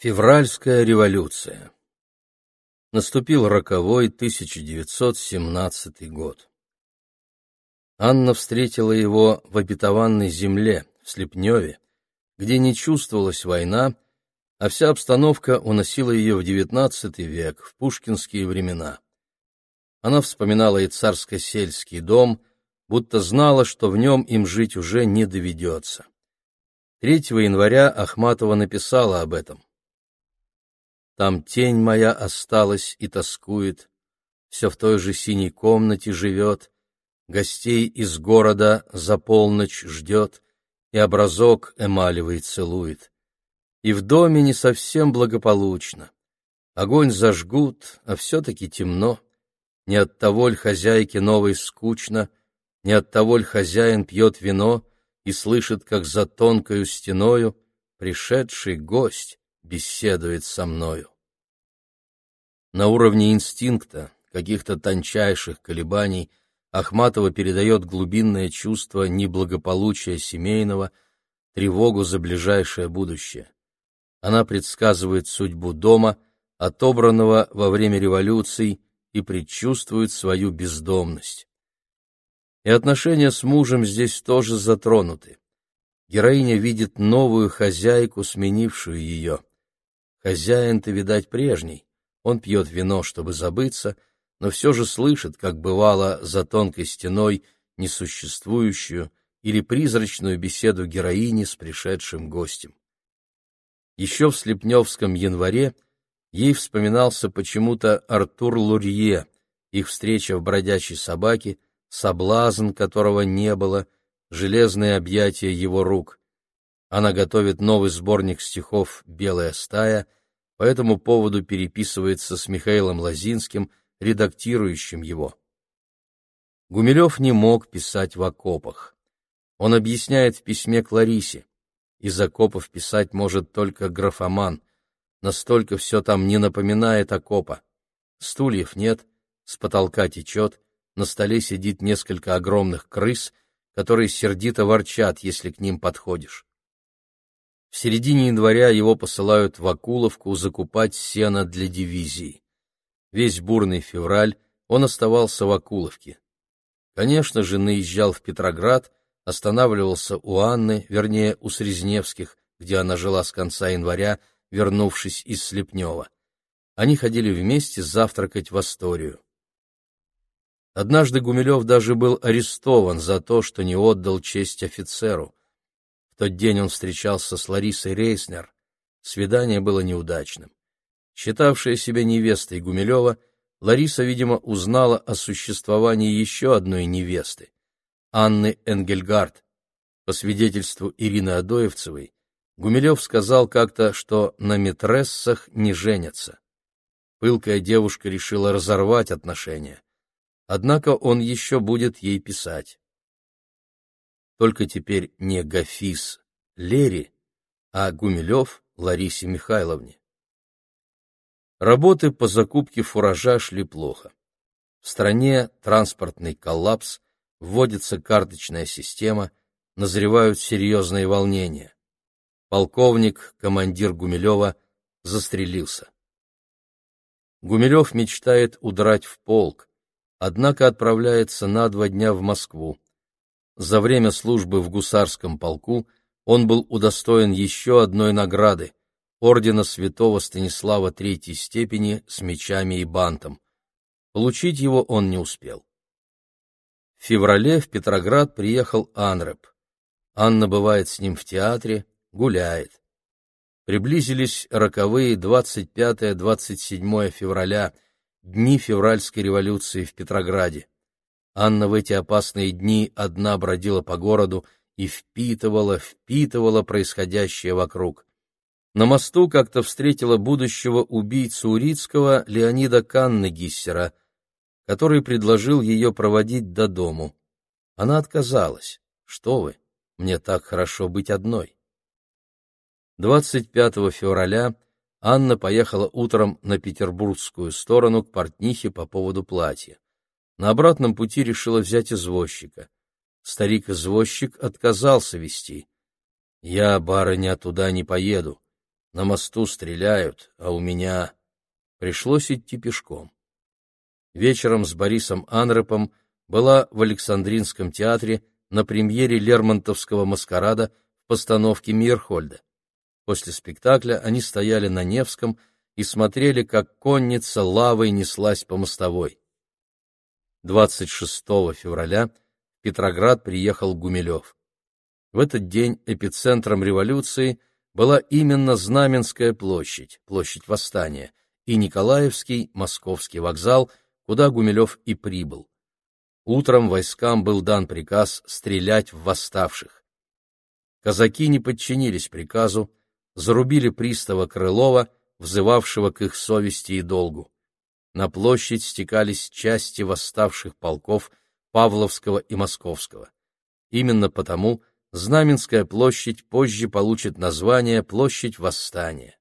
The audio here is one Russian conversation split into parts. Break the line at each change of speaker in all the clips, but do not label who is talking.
Февральская революция. Наступил роковой 1917 год. Анна встретила его в обетованной земле, в Слепневе, где не чувствовалась война, а вся обстановка уносила ее в XIX век, в пушкинские времена. Она вспоминала и царско-сельский дом, будто знала, что в нем им жить уже не доведется. 3 января Ахматова написала об этом. Там тень моя осталась и тоскует, Все в той же синей комнате живет, Гостей из города за полночь ждет И образок эмалевый целует. И в доме не совсем благополучно. Огонь зажгут, а все-таки темно. Не от того ль хозяйке новой скучно, Не от того ль хозяин пьет вино И слышит, как за тонкою стеною Пришедший гость беседует со мною. На уровне инстинкта, каких-то тончайших колебаний, Ахматова передает глубинное чувство неблагополучия семейного, тревогу за ближайшее будущее. Она предсказывает судьбу дома, отобранного во время революций, и предчувствует свою бездомность. И отношения с мужем здесь тоже затронуты. Героиня видит новую хозяйку, сменившую ее. Хозяин-то, видать, прежний. Он пьет вино, чтобы забыться, но все же слышит, как бывало за тонкой стеной, несуществующую или призрачную беседу героини с пришедшим гостем. Еще в Слепневском январе ей вспоминался почему-то Артур Лурье, их встреча в бродячей собаке, соблазн которого не было, железные объятия его рук. Она готовит новый сборник стихов «Белая стая», по этому поводу переписывается с Михаилом Лозинским, редактирующим его. Гумилев не мог писать в окопах. Он объясняет в письме к Ларисе. Из окопов писать может только графоман. Настолько все там не напоминает окопа. Стульев нет, с потолка течет, на столе сидит несколько огромных крыс, которые сердито ворчат, если к ним подходишь. В середине января его посылают в Акуловку закупать сено для дивизии. Весь бурный февраль он оставался в Акуловке. Конечно же, наезжал в Петроград, останавливался у Анны, вернее, у Срезневских, где она жила с конца января, вернувшись из Слепнева. Они ходили вместе завтракать в Асторию. Однажды Гумилев даже был арестован за то, что не отдал честь офицеру тот день он встречался с Ларисой Рейснер. Свидание было неудачным. Считавшая себя невестой Гумилева, Лариса, видимо, узнала о существовании еще одной невесты — Анны Энгельгард. По свидетельству Ирины Адоевцевой, Гумилев сказал как-то, что на метрессах не женятся. Пылкая девушка решила разорвать отношения. Однако он еще будет ей писать только теперь не Гафис Лери, а Гумилев Ларисе Михайловне. Работы по закупке фуража шли плохо. В стране транспортный коллапс, вводится карточная система, назревают серьезные волнения. Полковник, командир Гумилева, застрелился. Гумилев мечтает удрать в полк, однако отправляется на два дня в Москву. За время службы в гусарском полку он был удостоен еще одной награды — ордена святого Станислава третьей степени с мечами и бантом. Получить его он не успел. В феврале в Петроград приехал Анреп. Анна бывает с ним в театре, гуляет. Приблизились роковые 25-27 февраля, дни февральской революции в Петрограде. Анна в эти опасные дни одна бродила по городу и впитывала, впитывала происходящее вокруг. На мосту как-то встретила будущего убийцу Урицкого Леонида Каннегиссера, который предложил ее проводить до дому. Она отказалась. «Что вы, мне так хорошо быть одной». 25 февраля Анна поехала утром на петербургскую сторону к портнихе по поводу платья. На обратном пути решила взять извозчика. Старик-извозчик отказался вести. «Я, барыня, туда не поеду. На мосту стреляют, а у меня... Пришлось идти пешком. Вечером с Борисом Анрепом была в Александринском театре на премьере Лермонтовского «Маскарада» в постановке Мирхольда. После спектакля они стояли на Невском и смотрели, как конница лавой неслась по мостовой. 26 февраля в Петроград приехал Гумилев. В этот день эпицентром революции была именно Знаменская площадь, площадь Восстания, и Николаевский Московский вокзал, куда Гумилев и прибыл. Утром войскам был дан приказ стрелять в восставших. Казаки не подчинились приказу, зарубили пристава Крылова, взывавшего к их совести и долгу. На площадь стекались части восставших полков Павловского и Московского. Именно потому Знаменская площадь позже получит название Площадь Восстания.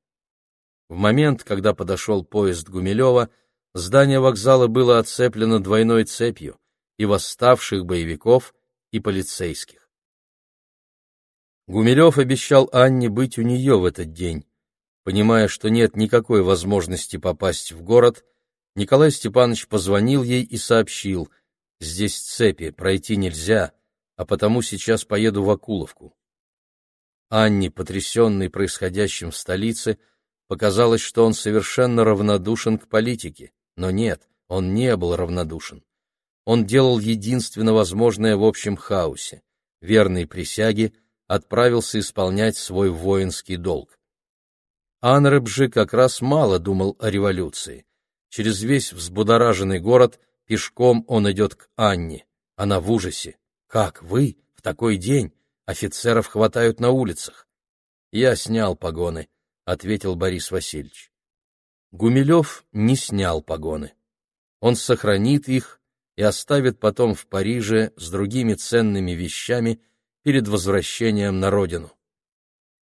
В момент, когда подошел поезд Гумилева, здание вокзала было оцеплено двойной цепью и восставших боевиков, и полицейских. Гумилев обещал Анне быть у нее в этот день. Понимая, что нет никакой возможности попасть в город, Николай Степанович позвонил ей и сообщил, «Здесь цепи, пройти нельзя, а потому сейчас поеду в Акуловку». Анне, потрясенной происходящим в столице, Показалось, что он совершенно равнодушен к политике, но нет, он не был равнодушен. Он делал единственно возможное в общем хаосе. Верный присяге отправился исполнять свой воинский долг. Анреб же как раз мало думал о революции. Через весь взбудораженный город пешком он идет к Анне. Она в ужасе. «Как вы? В такой день? Офицеров хватают на улицах». Я снял погоны ответил Борис Васильевич. Гумилев не снял погоны. Он сохранит их и оставит потом в Париже с другими ценными вещами перед возвращением на родину.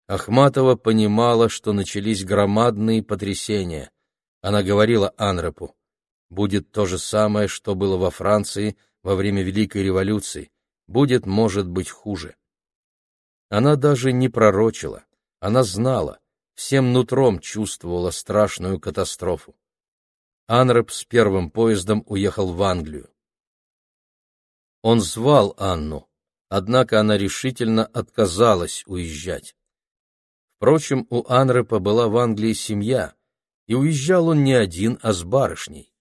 Ахматова понимала, что начались громадные потрясения. Она говорила Анрепу, будет то же самое, что было во Франции во время Великой революции, будет, может быть, хуже. Она даже не пророчила, она знала, всем нутром чувствовала страшную катастрофу. Анреп с первым поездом уехал в Англию. Он звал Анну, однако она решительно отказалась уезжать. Впрочем, у Анрепа была в Англии семья, и уезжал он не один, а с барышней.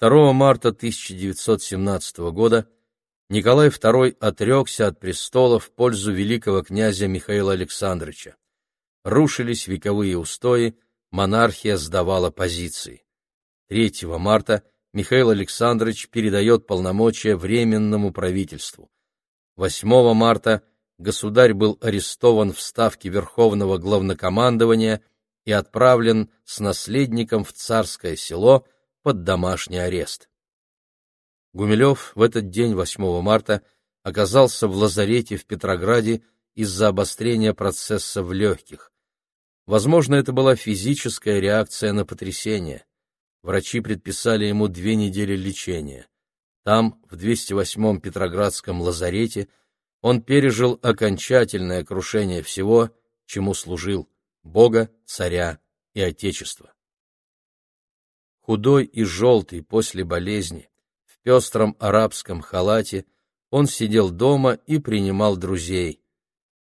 2 марта 1917 года Николай II отрекся от престола в пользу великого князя Михаила Александровича рушились вековые устои, монархия сдавала позиции. 3 марта Михаил Александрович передает полномочия Временному правительству. 8 марта государь был арестован в Ставке Верховного Главнокомандования и отправлен с наследником в Царское село под домашний арест. Гумилев в этот день, 8 марта, оказался в лазарете в Петрограде из-за обострения процесса в легких. Возможно, это была физическая реакция на потрясение. Врачи предписали ему две недели лечения. Там, в 208-м Петроградском лазарете, он пережил окончательное крушение всего, чему служил — Бога, царя и Отечества. Худой и желтый после болезни, в пестром арабском халате, он сидел дома и принимал друзей,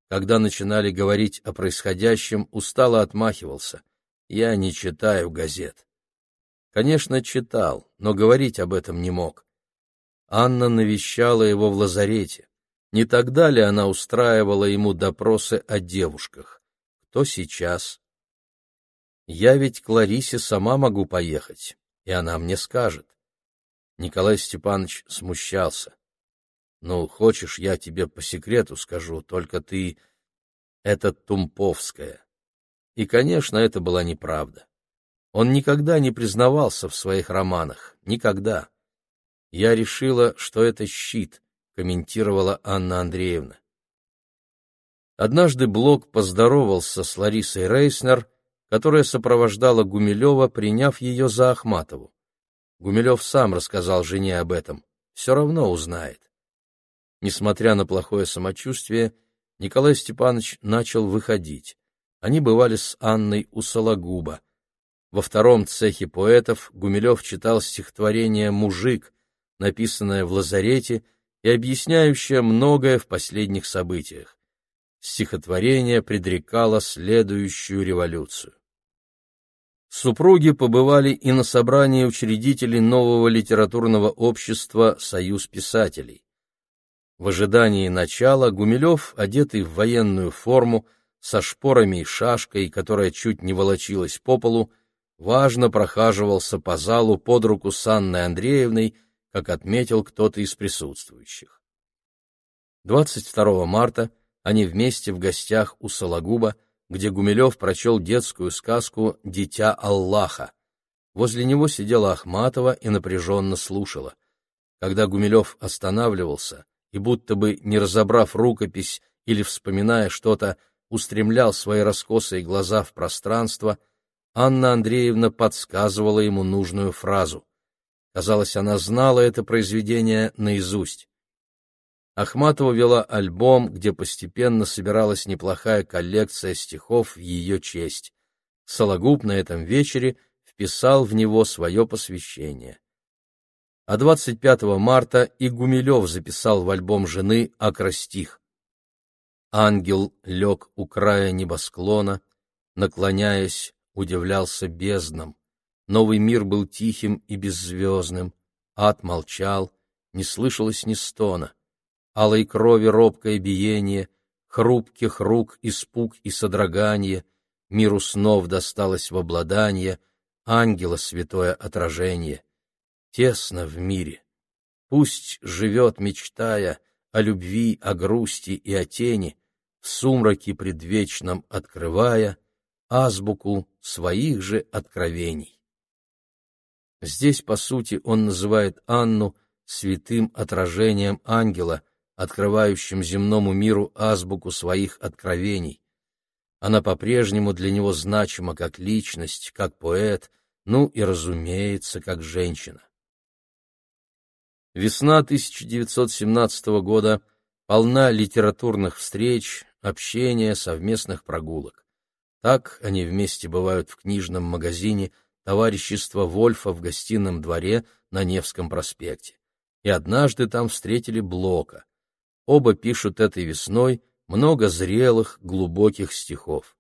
когда начинали говорить о происходящем, устало отмахивался. Я не читаю газет. Конечно, читал, но говорить об этом не мог. Анна навещала его в лазарете. Не тогда ли она устраивала ему допросы о девушках? Кто сейчас? Я ведь к Ларисе сама могу поехать, и она мне скажет. Николай Степанович смущался. Ну, хочешь, я тебе по секрету скажу, только ты... Это Тумповская. И, конечно, это была неправда. Он никогда не признавался в своих романах. Никогда. Я решила, что это щит, комментировала Анна Андреевна. Однажды Блок поздоровался с Ларисой Рейснер, которая сопровождала Гумилева, приняв ее за Ахматову. Гумилев сам рассказал жене об этом. Все равно узнает. Несмотря на плохое самочувствие, Николай Степанович начал выходить. они бывали с Анной у Сологуба. Во втором цехе поэтов Гумилев читал стихотворение «Мужик», написанное в лазарете и объясняющее многое в последних событиях. Стихотворение предрекало следующую революцию. Супруги побывали и на собрании учредителей нового литературного общества «Союз писателей». В ожидании начала Гумилев, одетый в военную форму, со шпорами и шашкой, которая чуть не волочилась по полу, важно прохаживался по залу под руку с Анной Андреевной, как отметил кто-то из присутствующих. 22 марта они вместе в гостях у Сологуба, где Гумилев прочел детскую сказку «Дитя Аллаха». Возле него сидела Ахматова и напряженно слушала. Когда Гумилев останавливался и, будто бы не разобрав рукопись или вспоминая что-то, устремлял свои раскосые глаза в пространство, Анна Андреевна подсказывала ему нужную фразу. Казалось, она знала это произведение наизусть. Ахматова вела альбом, где постепенно собиралась неплохая коллекция стихов в ее честь. Сологуб на этом вечере вписал в него свое посвящение. А 25 марта и Гумилев записал в альбом жены акростих. Ангел лег у края небосклона, наклоняясь, удивлялся безднам. Новый мир был тихим и беззвездным, ад молчал, не слышалось ни стона. Алой крови робкое биение, хрупких рук испуг и содрогание, миру снов досталось в обладание, ангела святое отражение. Тесно в мире. Пусть живет, мечтая, о любви, о грусти и о тени, в сумраке предвечном открывая азбуку своих же откровений. Здесь, по сути, он называет Анну святым отражением ангела, открывающим земному миру азбуку своих откровений. Она по-прежнему для него значима как личность, как поэт, ну и, разумеется, как женщина. Весна 1917 года полна литературных встреч, общения, совместных прогулок. Так они вместе бывают в книжном магазине товарищества Вольфа в гостином дворе на Невском проспекте. И однажды там встретили Блока. Оба пишут этой весной много зрелых, глубоких стихов.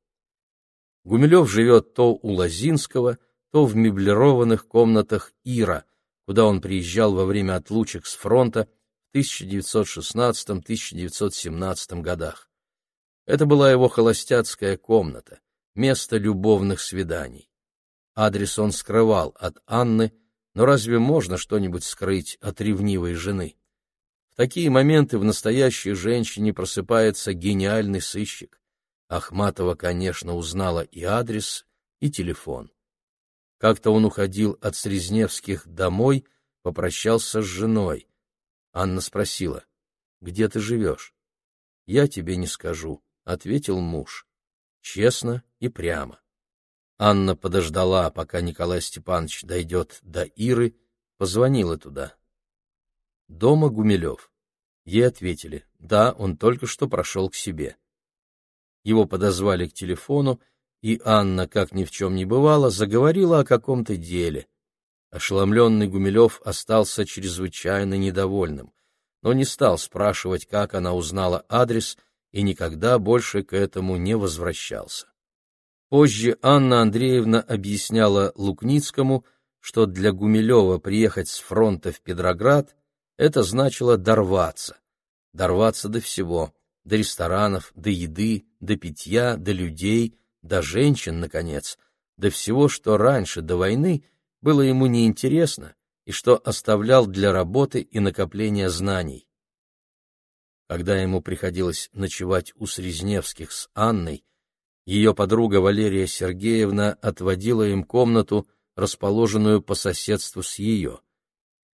Гумилев живет то у Лозинского, то в меблированных комнатах Ира, куда он приезжал во время отлучек с фронта в 1916-1917 годах. Это была его холостяцкая комната, место любовных свиданий. Адрес он скрывал от Анны, но разве можно что-нибудь скрыть от ревнивой жены? Такие моменты в настоящей женщине просыпается гениальный сыщик. Ахматова, конечно, узнала и адрес, и телефон. Как-то он уходил от Срезневских домой, попрощался с женой. Анна спросила, «Где ты живешь?» «Я тебе не скажу», ответил муж. Честно и прямо. Анна подождала, пока Николай Степанович дойдет до Иры, позвонила туда. Дома Гумилев. Ей ответили, да, он только что прошел к себе. Его подозвали к телефону, и Анна, как ни в чем не бывало, заговорила о каком-то деле. Ошеломленный Гумилев остался чрезвычайно недовольным, но не стал спрашивать, как она узнала адрес — и никогда больше к этому не возвращался. Позже Анна Андреевна объясняла Лукницкому, что для Гумилева приехать с фронта в Петроград это значило дорваться. Дорваться до всего, до ресторанов, до еды, до питья, до людей, до женщин, наконец, до всего, что раньше, до войны, было ему неинтересно и что оставлял для работы и накопления знаний. Когда ему приходилось ночевать у Срезневских с Анной, ее подруга Валерия Сергеевна отводила им комнату, расположенную по соседству с ее.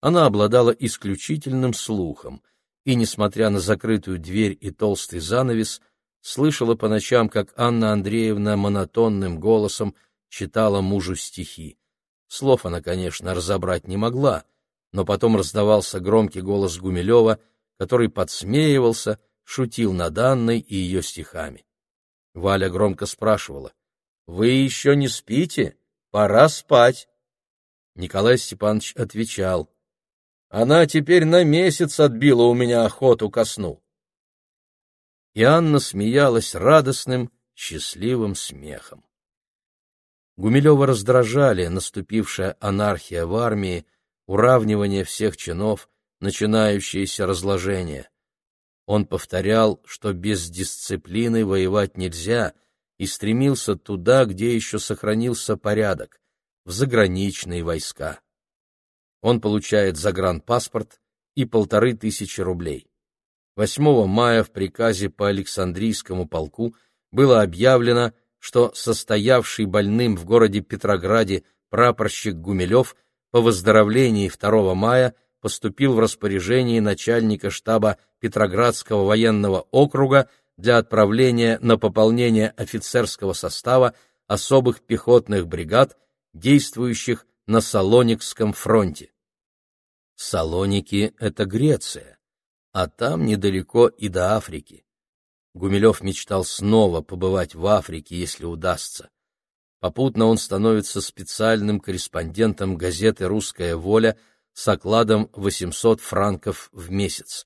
Она обладала исключительным слухом и, несмотря на закрытую дверь и толстый занавес, слышала по ночам, как Анна Андреевна монотонным голосом читала мужу стихи. Слов она, конечно, разобрать не могла, но потом раздавался громкий голос Гумилева — который подсмеивался, шутил над Анной и ее стихами. Валя громко спрашивала. «Вы еще не спите? Пора спать!» Николай Степанович отвечал. «Она теперь на месяц отбила у меня охоту ко сну». И Анна смеялась радостным, счастливым смехом. Гумилева раздражали наступившая анархия в армии, уравнивание всех чинов, начинающееся разложение. Он повторял, что без дисциплины воевать нельзя, и стремился туда, где еще сохранился порядок, в заграничные войска. Он получает загранпаспорт и полторы тысячи рублей. 8 мая в приказе по Александрийскому полку было объявлено, что состоявший больным в городе Петрограде прапорщик Гумилев по выздоровлении 2 мая поступил в распоряжение начальника штаба Петроградского военного округа для отправления на пополнение офицерского состава особых пехотных бригад, действующих на Салоникском фронте. Салоники — это Греция, а там недалеко и до Африки. Гумилев мечтал снова побывать в Африке, если удастся. Попутно он становится специальным корреспондентом газеты «Русская воля» с окладом 800 франков в месяц.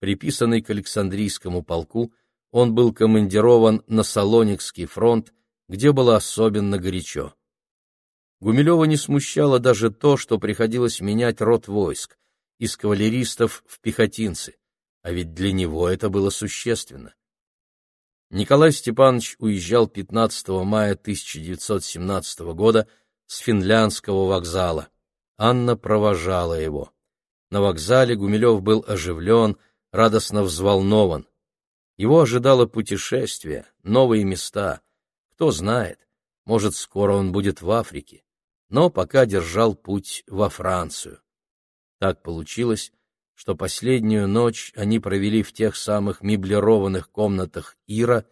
Приписанный к Александрийскому полку, он был командирован на Салоникский фронт, где было особенно горячо. Гумилева не смущало даже то, что приходилось менять род войск из кавалеристов в пехотинцы, а ведь для него это было существенно. Николай Степанович уезжал 15 мая 1917 года с финляндского вокзала. Анна провожала его. На вокзале Гумилев был оживлен, радостно взволнован. Его ожидало путешествие, новые места. Кто знает, может, скоро он будет в Африке, но пока держал путь во Францию. Так получилось, что последнюю ночь они провели в тех самых меблированных комнатах Ира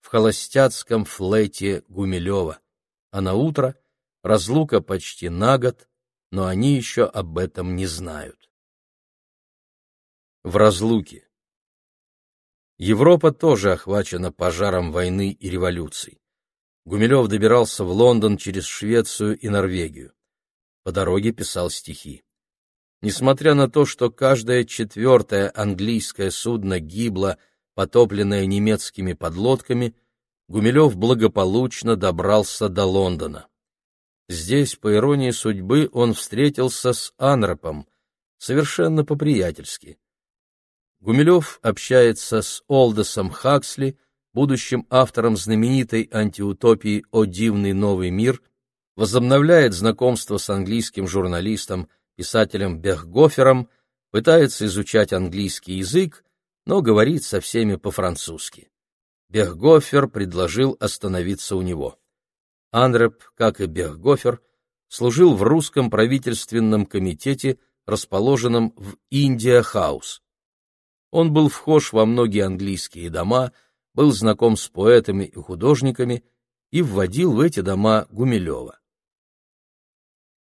в холостяцком флете Гумилева, а на утро разлука почти на год, но они еще об этом не знают. В разлуке Европа тоже охвачена пожаром войны и революций. Гумилев добирался в Лондон через Швецию и Норвегию. По дороге писал стихи. Несмотря на то, что каждое четвертое английское судно гибло, потопленное немецкими подлодками, Гумилев благополучно добрался до Лондона. Здесь, по иронии судьбы, он встретился с Анропом, совершенно по-приятельски. Гумилев общается с Олдосом Хаксли, будущим автором знаменитой антиутопии «О дивный новый мир», возобновляет знакомство с английским журналистом писателем Бехгофером, пытается изучать английский язык, но говорит со всеми по-французски. Бехгофер предложил остановиться у него. Анреп, как и Бехгофер, служил в русском правительственном комитете, расположенном в Индия-хаус. Он был вхож во многие английские дома, был знаком с поэтами и художниками и вводил в эти дома Гумилева.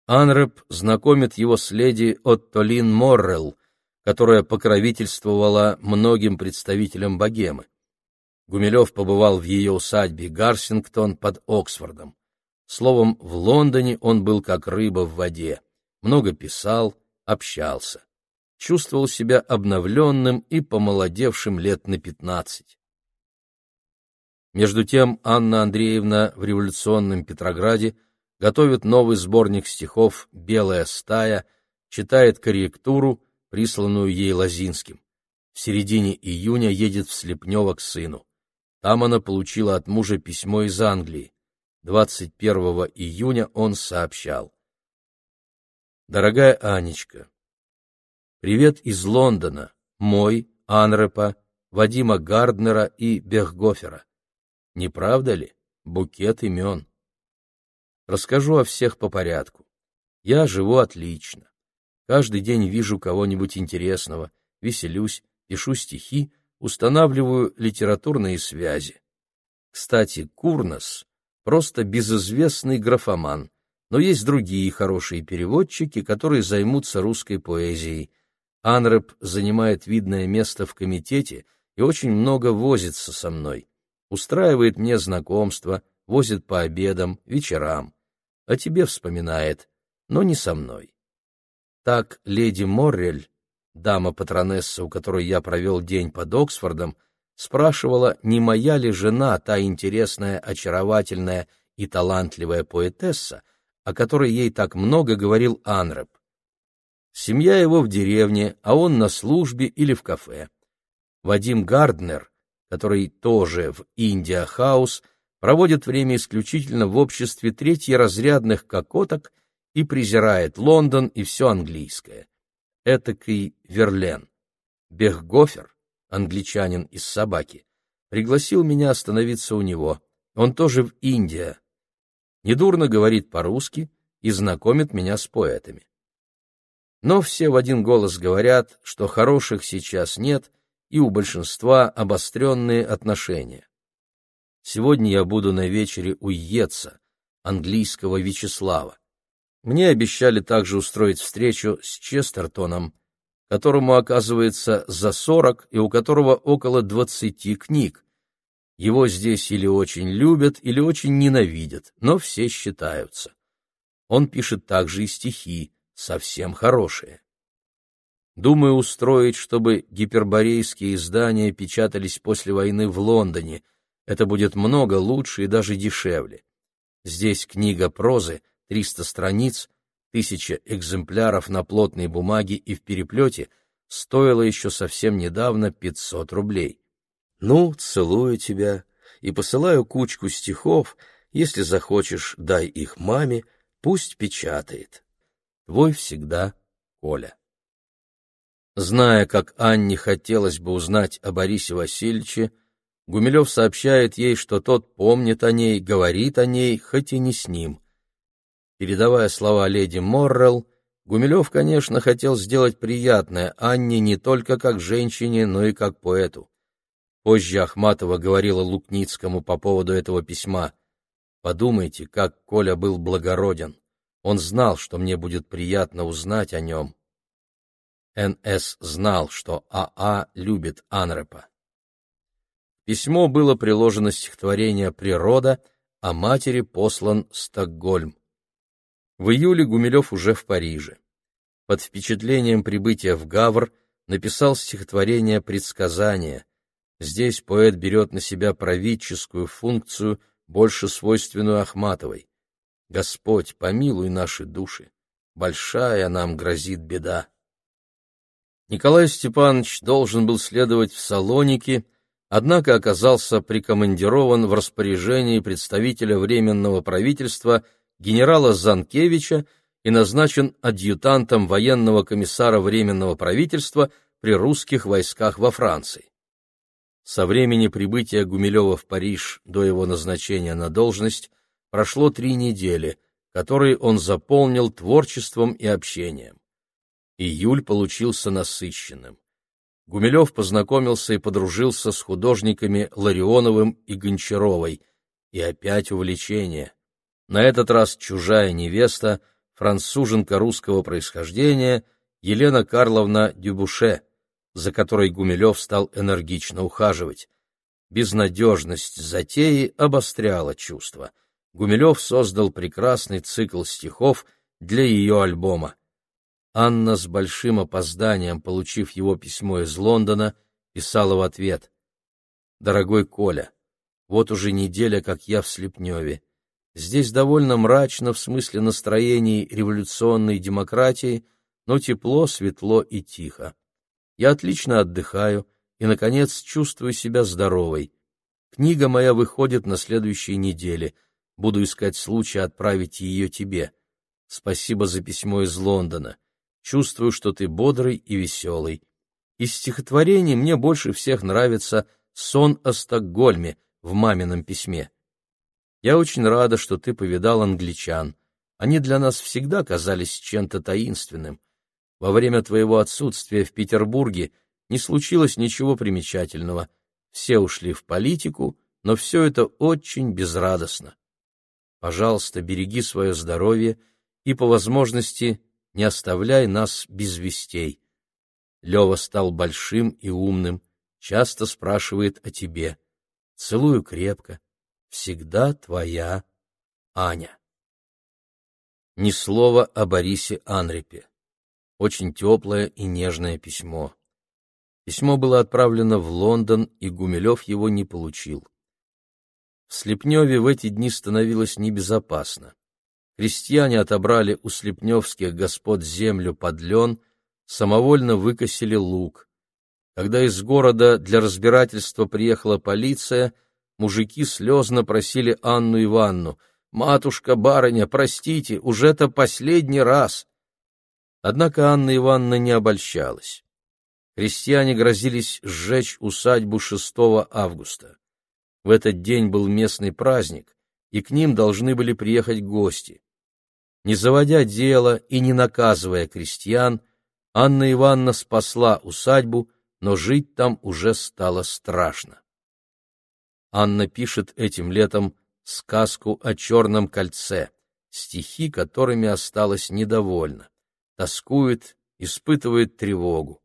Анреп знакомит его с леди Оттолин Моррелл, которая покровительствовала многим представителям богемы. Гумилев побывал в ее усадьбе Гарсингтон под Оксфордом. Словом, в Лондоне он был как рыба в воде, много писал, общался. Чувствовал себя обновленным и помолодевшим лет на пятнадцать. Между тем Анна Андреевна в революционном Петрограде готовит новый сборник стихов «Белая стая», читает корректуру, присланную ей Лозинским. В середине июня едет в Слепнево к сыну. Там она получила от мужа письмо из Англии. 21 июня он сообщал. Дорогая Анечка, привет из Лондона, мой, Анрепа, Вадима Гарднера и Бехгофера. Не правда ли? Букет имен. Расскажу о всех по порядку. Я живу отлично. Каждый день вижу кого-нибудь интересного, веселюсь, пишу стихи, устанавливаю литературные связи. Кстати, Курнос — просто безызвестный графоман, но есть другие хорошие переводчики, которые займутся русской поэзией. Анреп занимает видное место в комитете и очень много возится со мной. Устраивает мне знакомства, возит по обедам, вечерам. О тебе вспоминает, но не со мной. Так леди Моррель, дама-патронесса, у которой я провел день под Оксфордом, спрашивала, не моя ли жена та интересная, очаровательная и талантливая поэтесса, о которой ей так много говорил Анреп. Семья его в деревне, а он на службе или в кафе. Вадим Гарднер, который тоже в Индия Хаус, проводит время исключительно в обществе третьеразрядных кокоток и презирает Лондон и все английское. Этакий Верлен. Бехгофер, англичанин из собаки, пригласил меня остановиться у него. Он тоже в Индия. Недурно говорит по-русски и знакомит меня с поэтами. Но все в один голос говорят, что хороших сейчас нет, и у большинства обостренные отношения. Сегодня я буду на вечере у Йеца, английского Вячеслава. Мне обещали также устроить встречу с Честертоном, которому, оказывается, за сорок и у которого около двадцати книг. Его здесь или очень любят, или очень ненавидят, но все считаются. Он пишет также и стихи, совсем хорошие. Думаю устроить, чтобы гиперборейские издания печатались после войны в Лондоне. Это будет много лучше и даже дешевле. Здесь книга прозы — 300 страниц, тысяча экземпляров на плотной бумаге и в переплете стоило еще совсем недавно 500 рублей. Ну, целую тебя и посылаю кучку стихов, если захочешь, дай их маме, пусть печатает. Твой всегда Коля. Зная, как Анне хотелось бы узнать о Борисе Васильевиче, Гумилев сообщает ей, что тот помнит о ней, говорит о ней, хоть и не с ним. Передавая слова леди Моррелл, Гумилев, конечно, хотел сделать приятное Анне не только как женщине, но и как поэту. Позже Ахматова говорила Лукницкому по поводу этого письма. «Подумайте, как Коля был благороден. Он знал, что мне будет приятно узнать о нем». Н.С. знал, что А.А. А любит Анрепа. Письмо было приложено стихотворение «Природа», а матери послан Стокгольм. В июле Гумилев уже в Париже. Под впечатлением прибытия в Гавр написал стихотворение «Предсказание». Здесь поэт берет на себя правительскую функцию, больше свойственную Ахматовой. «Господь, помилуй наши души, большая нам грозит беда». Николай Степанович должен был следовать в Салоники, однако оказался прикомандирован в распоряжении представителя Временного правительства генерала Занкевича и назначен адъютантом военного комиссара Временного правительства при русских войсках во Франции. Со времени прибытия Гумилева в Париж до его назначения на должность прошло три недели, которые он заполнил творчеством и общением. Июль получился насыщенным. Гумилев познакомился и подружился с художниками Ларионовым и Гончаровой, и опять увлечение. На этот раз чужая невеста, француженка русского происхождения, Елена Карловна Дюбуше, за которой Гумилев стал энергично ухаживать. Безнадежность затеи обостряла чувства. Гумилев создал прекрасный цикл стихов для ее альбома. Анна с большим опозданием, получив его письмо из Лондона, писала в ответ. «Дорогой Коля, вот уже неделя, как я в Слепневе. Здесь довольно мрачно в смысле настроений революционной демократии, но тепло, светло и тихо. Я отлично отдыхаю и, наконец, чувствую себя здоровой. Книга моя выходит на следующей неделе. Буду искать случай отправить ее тебе. Спасибо за письмо из Лондона. Чувствую, что ты бодрый и веселый. Из стихотворений мне больше всех нравится «Сон о Стокгольме» в мамином письме. Я очень рада, что ты повидал англичан. Они для нас всегда казались чем-то таинственным. Во время твоего отсутствия в Петербурге не случилось ничего примечательного. Все ушли в политику, но все это очень безрадостно. Пожалуйста, береги свое здоровье и, по возможности, не оставляй нас без вестей. Лева стал большим и умным, часто спрашивает о тебе. Целую крепко. Всегда твоя Аня. Ни слова о Борисе Анрепе. Очень теплое и нежное письмо. Письмо было отправлено в Лондон, и Гумилев его не получил. В Слепневе в эти дни становилось небезопасно. Крестьяне отобрали у слепневских господ землю под лен, самовольно выкосили луг. Когда из города для разбирательства приехала полиция, мужики слезно просили Анну Ивановну, «Матушка, барыня, простите, уже это последний раз!» Однако Анна Ивановна не обольщалась. Крестьяне грозились сжечь усадьбу 6 августа. В этот день был местный праздник, и к ним должны были приехать гости. Не заводя дело и не наказывая крестьян, Анна Ивановна спасла усадьбу, но жить там уже стало страшно. Анна пишет этим летом сказку о черном кольце, стихи, которыми осталась недовольна, тоскует, испытывает тревогу.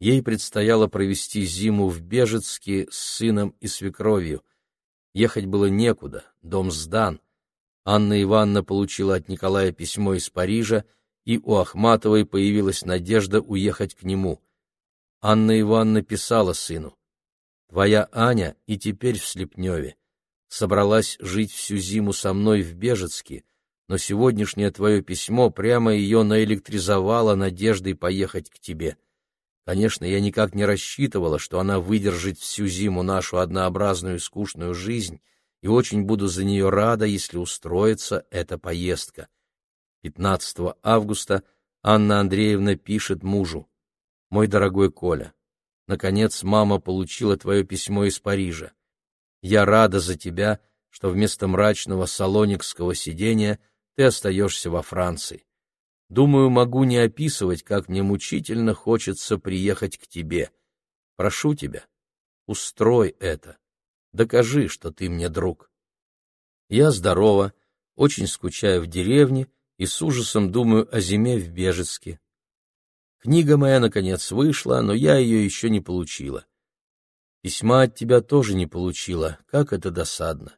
Ей предстояло провести зиму в Бежецке с сыном и свекровью. Ехать было некуда, дом сдан. Анна Ивановна получила от Николая письмо из Парижа, и у Ахматовой появилась надежда уехать к нему. Анна Ивановна писала сыну. «Твоя Аня и теперь в Слепневе. Собралась жить всю зиму со мной в Бежецке, но сегодняшнее твое письмо прямо ее наэлектризовало надеждой поехать к тебе. Конечно, я никак не рассчитывала, что она выдержит всю зиму нашу однообразную и скучную жизнь, и очень буду за нее рада, если устроится эта поездка. 15 августа Анна Андреевна пишет мужу. «Мой дорогой Коля, наконец мама получила твое письмо из Парижа. Я рада за тебя, что вместо мрачного салоникского сидения ты остаешься во Франции. Думаю, могу не описывать, как мне мучительно хочется приехать к тебе. Прошу тебя, устрой это. Докажи, что ты мне друг. Я здорова, очень скучаю в деревне и с ужасом думаю о зиме в Бежецке. Книга моя, наконец, вышла, но я ее еще не получила. Письма от тебя тоже не получила, как это досадно.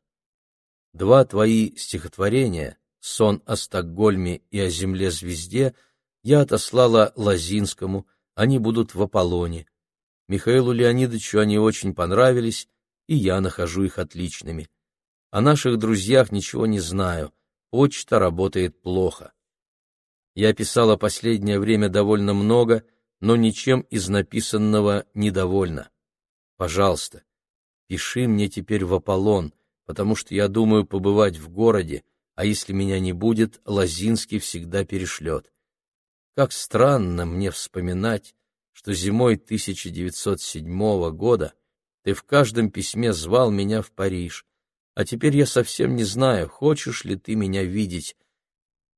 Два твои стихотворения сон о Стокгольме и о земле-звезде я отослала Лазинскому, они будут в Аполлоне. Михаилу Леонидовичу они очень понравились, и я нахожу их отличными. О наших друзьях ничего не знаю, почта работает плохо. Я писала последнее время довольно много, но ничем из написанного недовольна. Пожалуйста, пиши мне теперь в Аполлон, потому что я думаю побывать в городе, а если меня не будет, Лазинский всегда перешлет. Как странно мне вспоминать, что зимой 1907 года ты в каждом письме звал меня в Париж, а теперь я совсем не знаю, хочешь ли ты меня видеть,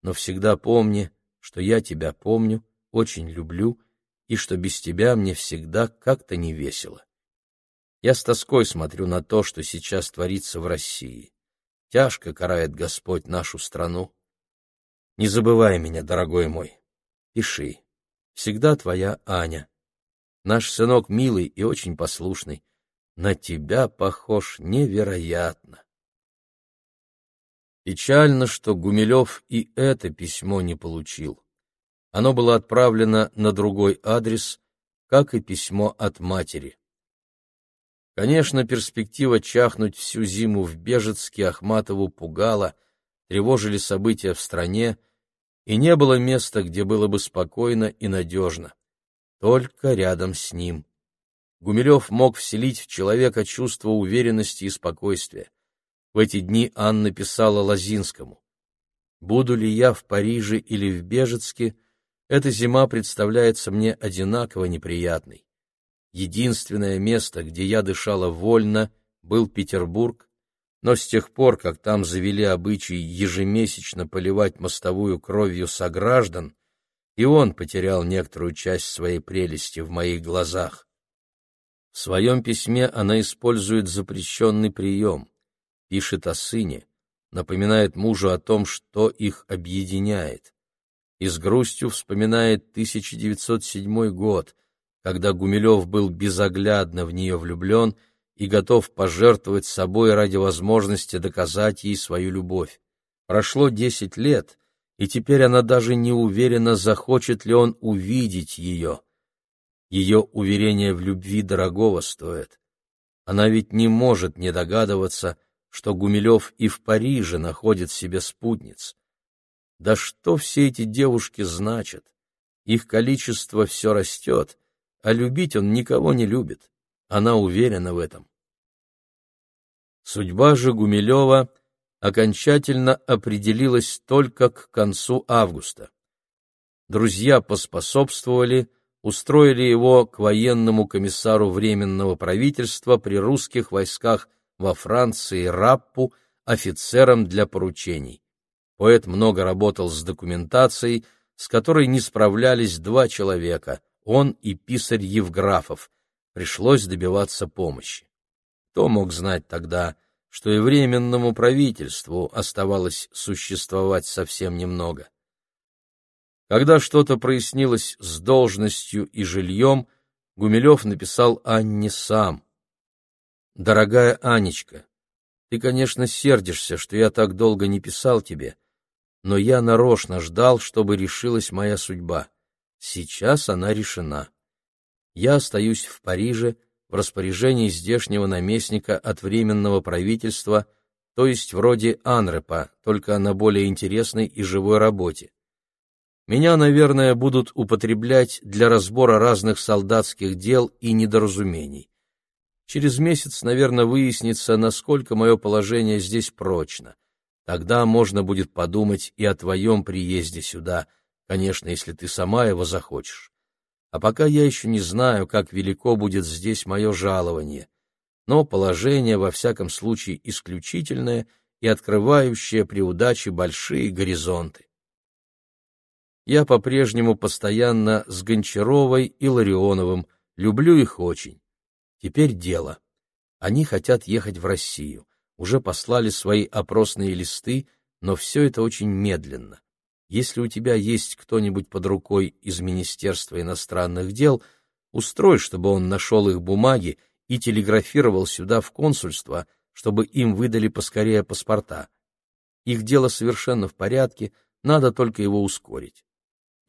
но всегда помни, что я тебя помню, очень люблю, и что без тебя мне всегда как-то не весело. Я с тоской смотрю на то, что сейчас творится в России. Тяжко карает Господь нашу страну. Не забывай меня, дорогой мой. Пиши. Всегда твоя Аня. Наш сынок милый и очень послушный. На тебя похож невероятно. Печально, что Гумилев и это письмо не получил. Оно было отправлено на другой адрес, как и письмо от матери. Конечно, перспектива чахнуть всю зиму в Бежецке Ахматову пугала, тревожили события в стране, и не было места, где было бы спокойно и надежно. Только рядом с ним. Гумилев мог вселить в человека чувство уверенности и спокойствия. В эти дни Анна писала Лазинскому. «Буду ли я в Париже или в Бежецке, эта зима представляется мне одинаково неприятной. Единственное место, где я дышала вольно, был Петербург, но с тех пор, как там завели обычай ежемесячно поливать мостовую кровью сограждан, и он потерял некоторую часть своей прелести в моих глазах. В своем письме она использует запрещенный прием, пишет о сыне, напоминает мужу о том, что их объединяет. И с грустью вспоминает 1907 год — когда Гумилев был безоглядно в нее влюблен и готов пожертвовать собой ради возможности доказать ей свою любовь. Прошло десять лет, и теперь она даже не уверена, захочет ли он увидеть ее. Ее уверение в любви дорогого стоит. Она ведь не может не догадываться, что Гумилев и в Париже находит себе спутниц. Да что все эти девушки значат? Их количество все растет, а любить он никого не любит. Она уверена в этом. Судьба же Гумилева окончательно определилась только к концу августа. Друзья поспособствовали, устроили его к военному комиссару Временного правительства при русских войсках во Франции Раппу офицером для поручений. Поэт много работал с документацией, с которой не справлялись два человека, он и писарь Евграфов. Пришлось добиваться помощи. Кто мог знать тогда, что и Временному правительству оставалось существовать совсем немного? Когда что-то прояснилось с должностью и жильем, Гумилев написал Анне сам. «Дорогая Анечка, ты, конечно, сердишься, что я так долго не писал тебе, но я нарочно ждал, чтобы решилась моя судьба. Сейчас она решена. Я остаюсь в Париже в распоряжении здешнего наместника от Временного правительства, то есть вроде Анрепа, только на более интересной и живой работе. Меня, наверное, будут употреблять для разбора разных солдатских дел и недоразумений. Через месяц, наверное, выяснится, насколько мое положение здесь прочно. Тогда можно будет подумать и о твоем приезде сюда, конечно, если ты сама его захочешь. А пока я еще не знаю, как велико будет здесь мое жалование, но положение, во всяком случае, исключительное и открывающее при удаче большие горизонты. Я по-прежнему постоянно с Гончаровой и Ларионовым, люблю их очень. Теперь дело. Они хотят ехать в Россию уже послали свои опросные листы, но все это очень медленно. Если у тебя есть кто-нибудь под рукой из Министерства иностранных дел, устрой, чтобы он нашел их бумаги и телеграфировал сюда в консульство, чтобы им выдали поскорее паспорта. Их дело совершенно в порядке, надо только его ускорить.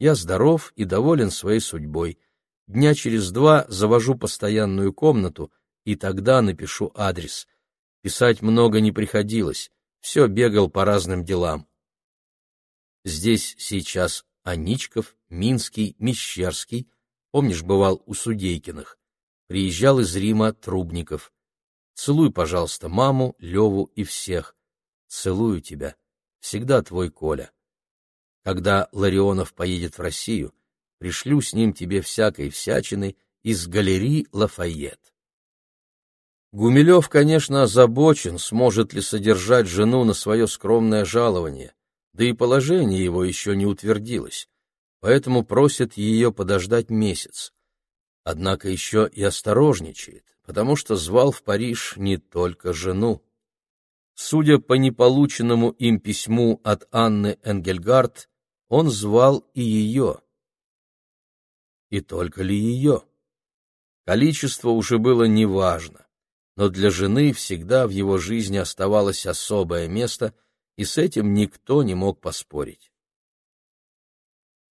Я здоров и доволен своей судьбой. Дня через два завожу постоянную комнату, и тогда напишу адрес — Писать много не приходилось, все бегал по разным делам. Здесь сейчас Аничков, Минский, Мещерский, помнишь, бывал у Судейкиных, приезжал из Рима Трубников. Целуй, пожалуйста, маму, Леву и всех. Целую тебя. Всегда твой Коля. Когда Ларионов поедет в Россию, пришлю с ним тебе всякой всячины из галереи Лафайет. Гумилев, конечно, озабочен, сможет ли содержать жену на свое скромное жалование, да и положение его еще не утвердилось, поэтому просит ее подождать месяц. Однако еще и осторожничает, потому что звал в Париж не только жену. Судя по неполученному им письму от Анны Энгельгард, он звал и ее. И только ли ее? Количество уже было неважно но для жены всегда в его жизни оставалось особое место, и с этим никто не мог поспорить.